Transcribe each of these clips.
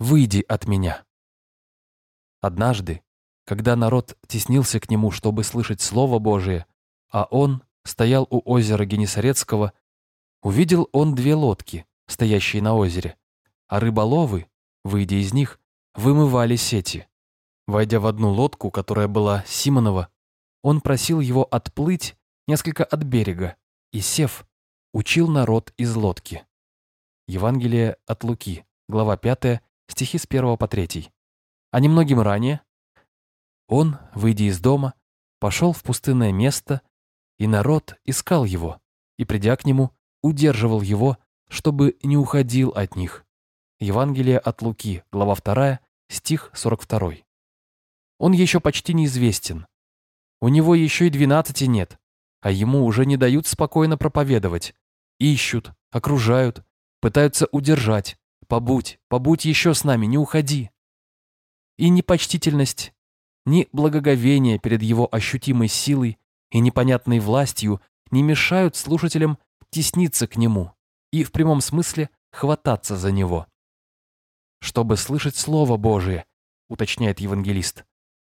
выйди от меня». Однажды, когда народ теснился к нему, чтобы слышать Слово Божие, а он стоял у озера Генесарецкого, увидел он две лодки, стоящие на озере, а рыболовы, выйдя из них, вымывали сети. Войдя в одну лодку, которая была Симонова, он просил его отплыть несколько от берега и, сев, учил народ из лодки. Евангелие от Луки, глава 5, стихи с 1 по 3. А немногим ранее он, выйдя из дома, пошел в пустынное место, и народ искал его, и, придя к нему, удерживал его, чтобы не уходил от них. Евангелие от Луки, глава 2, стих 42. Он еще почти неизвестен. У него еще и двенадцати нет, а ему уже не дают спокойно проповедовать. Ищут, окружают, пытаются удержать. Побудь, побудь еще с нами, не уходи. И ни почтительность, ни благоговение перед его ощутимой силой и непонятной властью не мешают слушателям тесниться к нему и в прямом смысле хвататься за него. Чтобы слышать Слово Божие, уточняет евангелист,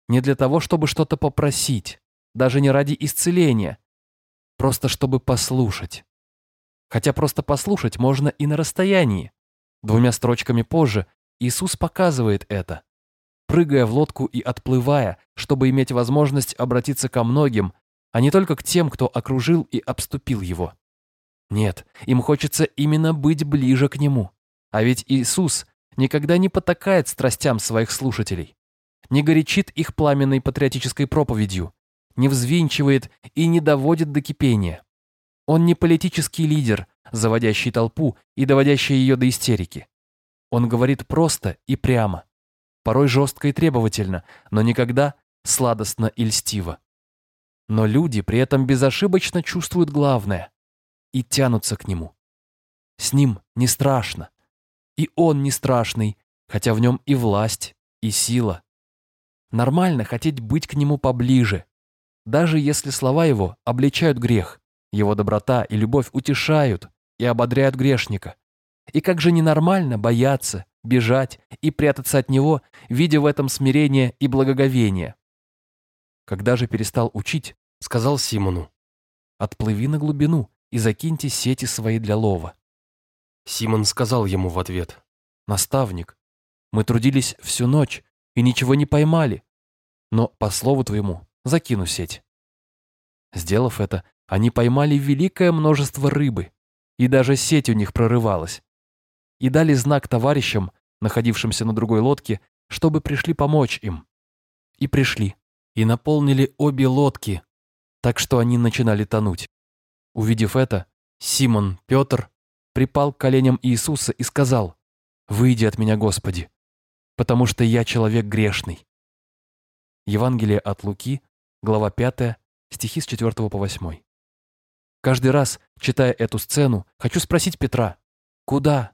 не для того, чтобы что-то попросить, даже не ради исцеления, просто чтобы послушать. Хотя просто послушать можно и на расстоянии. Двумя строчками позже Иисус показывает это. Прыгая в лодку и отплывая, чтобы иметь возможность обратиться ко многим, а не только к тем, кто окружил и обступил его. Нет, им хочется именно быть ближе к нему. А ведь Иисус никогда не потакает страстям своих слушателей не горячит их пламенной патриотической проповедью, не взвинчивает и не доводит до кипения. Он не политический лидер, заводящий толпу и доводящий ее до истерики. Он говорит просто и прямо, порой жестко и требовательно, но никогда сладостно и льстиво. Но люди при этом безошибочно чувствуют главное и тянутся к нему. С ним не страшно. И он не страшный, хотя в нем и власть, и сила, Нормально хотеть быть к нему поближе. Даже если слова его обличают грех, его доброта и любовь утешают и ободряют грешника. И как же ненормально бояться, бежать и прятаться от него, видя в этом смирение и благоговение. Когда же перестал учить, сказал Симону, «Отплыви на глубину и закиньте сети свои для лова». Симон сказал ему в ответ, «Наставник, мы трудились всю ночь и ничего не поймали. Но, по слову твоему, закину сеть». Сделав это, они поймали великое множество рыбы, и даже сеть у них прорывалась. И дали знак товарищам, находившимся на другой лодке, чтобы пришли помочь им. И пришли, и наполнили обе лодки, так что они начинали тонуть. Увидев это, Симон Петр припал к коленям Иисуса и сказал, «Выйди от меня, Господи, потому что я человек грешный». Евангелие от Луки, глава 5, стихи с 4 по 8. Каждый раз, читая эту сцену, хочу спросить Петра, «Куда?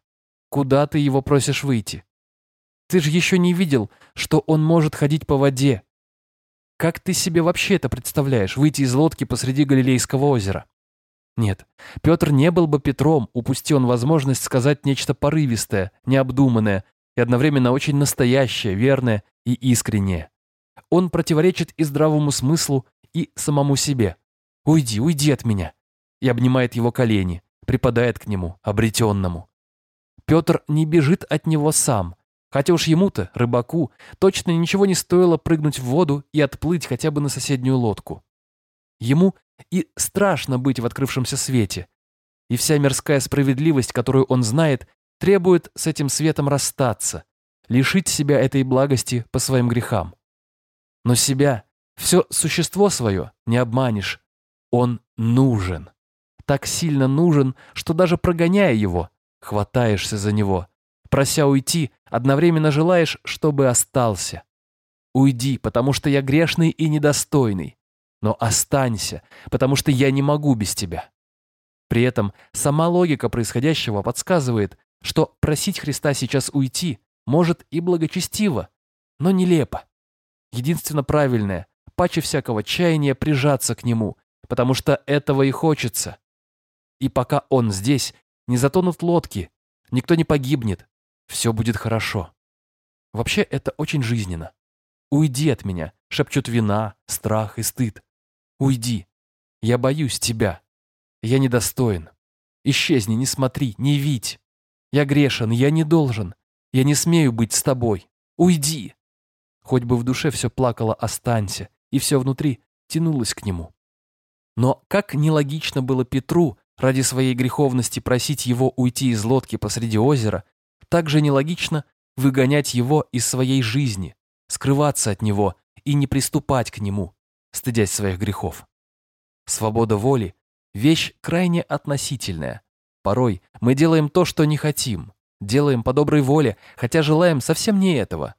Куда ты его просишь выйти? Ты же еще не видел, что он может ходить по воде. Как ты себе вообще это представляешь, выйти из лодки посреди Галилейского озера?» Нет, Петр не был бы Петром, упусти он возможность сказать нечто порывистое, необдуманное, и одновременно очень настоящее, верное и искреннее. Он противоречит и здравому смыслу, и самому себе. «Уйди, уйди от меня!» И обнимает его колени, припадает к нему, обретенному. Петр не бежит от него сам, хотя уж ему-то, рыбаку, точно ничего не стоило прыгнуть в воду и отплыть хотя бы на соседнюю лодку. Ему и страшно быть в открывшемся свете, и вся мирская справедливость, которую он знает, требует с этим светом расстаться, лишить себя этой благости по своим грехам. Но себя, все существо свое не обманешь. Он нужен. Так сильно нужен, что даже прогоняя его, хватаешься за него. Прося уйти, одновременно желаешь, чтобы остался. Уйди, потому что я грешный и недостойный. Но останься, потому что я не могу без тебя. При этом сама логика происходящего подсказывает, что просить Христа сейчас уйти может и благочестиво, но нелепо. Единственно правильное, паче всякого чаяния прижаться к Нему, потому что этого и хочется. И пока Он здесь, не затонут лодки, никто не погибнет, все будет хорошо. Вообще это очень жизненно. «Уйди от меня», — шепчут вина, страх и стыд. «Уйди. Я боюсь тебя. Я недостоин. Исчезни, не смотри, не видь. Я грешен, я не должен. Я не смею быть с тобой. Уйди!» Хоть бы в душе все плакало «останься», и все внутри тянулось к нему. Но как нелогично было Петру ради своей греховности просить его уйти из лодки посреди озера, так же нелогично выгонять его из своей жизни, скрываться от него и не приступать к нему, стыдясь своих грехов. Свобода воли – вещь крайне относительная. Порой мы делаем то, что не хотим, делаем по доброй воле, хотя желаем совсем не этого.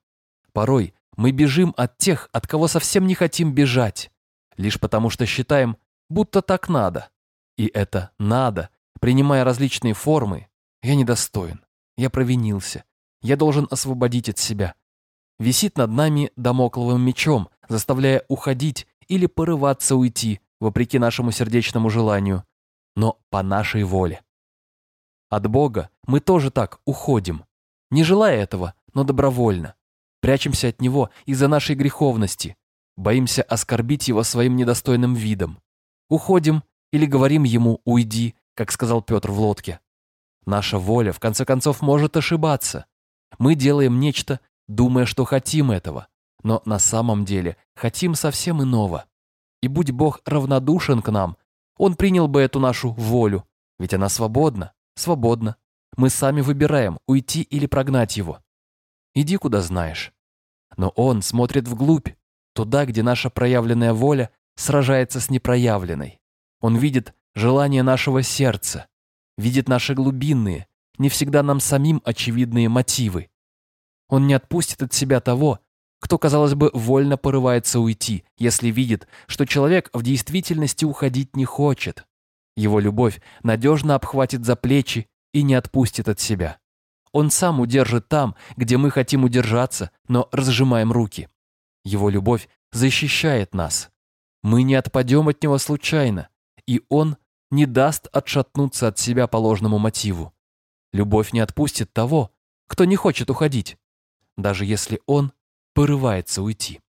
Порой мы бежим от тех, от кого совсем не хотим бежать, лишь потому что считаем, будто так надо. И это «надо», принимая различные формы, я недостоин, я провинился, я должен освободить от себя. Висит над нами домокловым мечом, заставляя уходить или порываться уйти, вопреки нашему сердечному желанию, но по нашей воле. От Бога мы тоже так уходим, не желая этого, но добровольно. Прячемся от Него из-за нашей греховности, боимся оскорбить Его своим недостойным видом. Уходим или говорим Ему «уйди», как сказал Петр в лодке. Наша воля, в конце концов, может ошибаться. Мы делаем нечто, думая, что хотим этого, но на самом деле хотим совсем иного. И будь Бог равнодушен к нам, Он принял бы эту нашу волю, ведь она свободна, свободна. Мы сами выбираем, уйти или прогнать Его. Иди куда знаешь. Но Он смотрит вглубь, туда, где наша проявленная воля сражается с непроявленной. Он видит желание нашего сердца, видит наши глубинные, не всегда нам самим очевидные мотивы. Он не отпустит от себя того, кто, казалось бы, вольно порывается уйти, если видит, что человек в действительности уходить не хочет. Его любовь надежно обхватит за плечи и не отпустит от себя. Он сам удержит там, где мы хотим удержаться, но разжимаем руки. Его любовь защищает нас. Мы не отпадем от него случайно, и он не даст отшатнуться от себя по ложному мотиву. Любовь не отпустит того, кто не хочет уходить, даже если он порывается уйти.